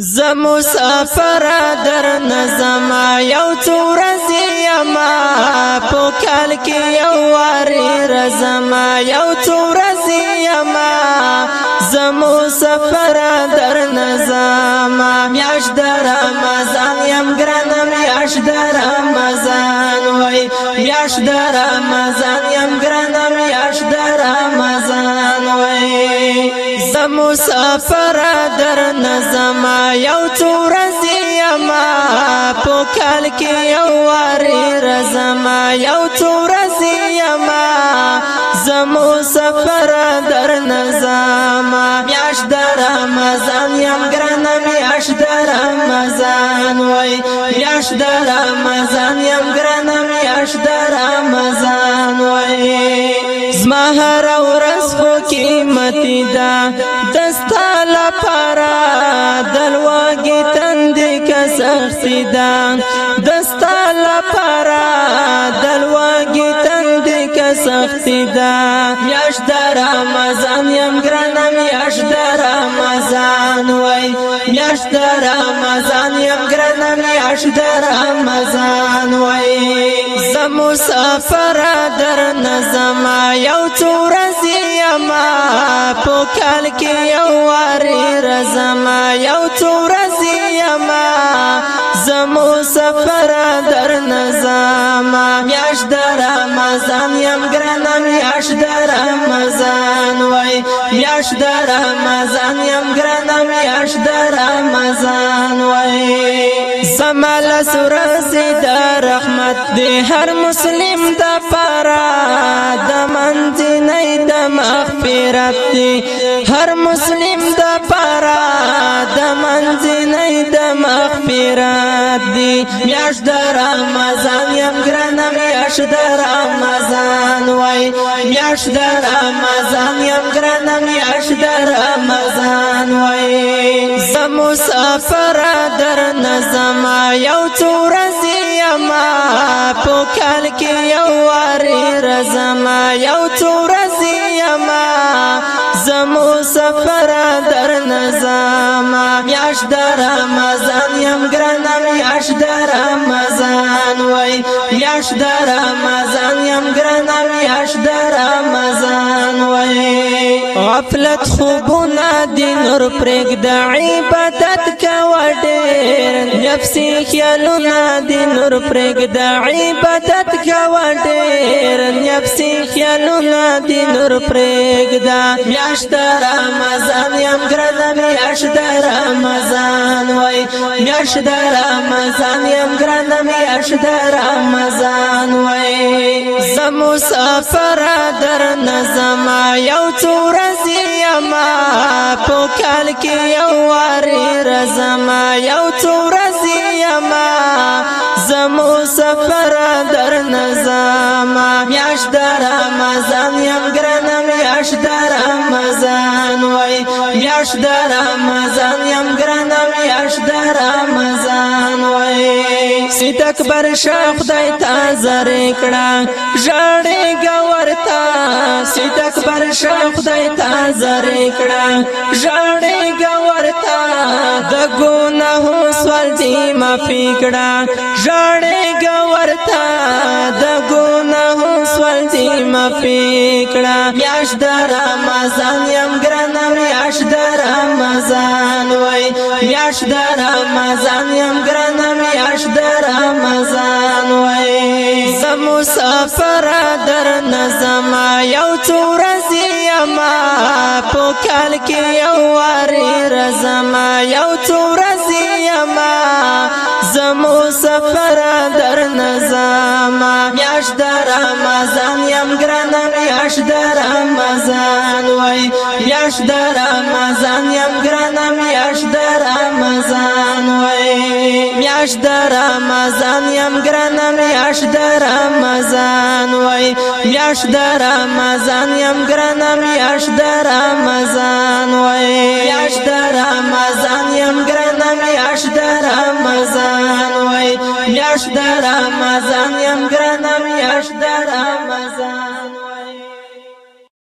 زمو سفر در نظم یو تورزی یما په کال کې یو واری رزم یو تورزی یما زمو سفر در نظم میاش در رمضان یم ګرانم میاش در رمضان وای میاش در رمضان یم ګرانم میاش در مسافر در نظم یو تورزی ما په کال کې یو واري رزم یو تورزی ما زمو سفر در نظم میاش در رمضان یم ګران میاش در رمضان وای میاش در رمضان یم ګران میاش در رمضان وای زما هر ورځ خو قیمتي ده ستال پارا دلواګي تند کسر سیدا دستال پارا دلواګي تند کسر سیدا میاش در رمضان يم ګران میاش در رمضان وای میاش در رمضان يم ګران میاش در رمضان وای زمو سفر در نظم یو څور زما په کال کې یو واری رزما یو تورزی یما زمو سفر در نظام میاش در رمضان یم ګرنا میاش در رمضان وای میاش در رمضان یم ګرنا میاش در رمضان وای سمال سورس دا رحمت دی هر مسلم دا پارا دا منزنی دا مغفرت دی هر مسلم دا پارا دا منزنی دا مغفرت یاد دی میاش در رمضان یم گرانم میاش در رمضان وای میاش در رمضان یم گرانم میاش در رمضان وای زمو سفر در نظم یو تور زیما په کال کې یو واری رزما یو تور مسافر در نظام میاش در رمضان یم ګران میاش در رمضان وای میاش در رمضان یم ګران میاش در رمضان وای غفلت خوبونه دین ور پرګ د عبادت کا وډه نفسي خیالونه د نور پرګد عبادت کوا ډېر نفسي خیالونه د نور پرګد میاشت رمضان يم ګرځم میاشت رمضان وای میاشت رمضان يم ګرځم میاشت رمضان وای زمو سفر در نظم یو څور زیما په کال کې یو واری رزما یو څور زما زمو سفر در نظام میاش در رمضان یم ګران میاش در رمضان وای میاش در رمضان یم ګران میاش در رمضان وای سید اکبر شاه خدای تازه کړه ژړې ګورتا سید اکبر شاه خدای تازه کړه ژړې ګورتا د ګناه سوال دې معافي کړه ژړې ګورتا د ګناه سوال دې معافي کړه میاش د رمضان يم ګران میاش د رمضان وای میاش د رمضان يم ګران میاش د رمضان وای زمو سفر در نظم یو څور په کال کې یو واري رزما یو تورزي یما زمو سفر در نظام میاش در رمضان یم ګران میاش در رمضان وای میاش در رمضان یم ګران میاش در رمضان وای میاش در رمضان یم ګران میاش در رمضان وای میاش در رمضان یم ګرنا میاش در رمضان وای میاش در رمضان یم ګرنا میاش در رمضان وای میاش در رمضان یم ګرنا میاش در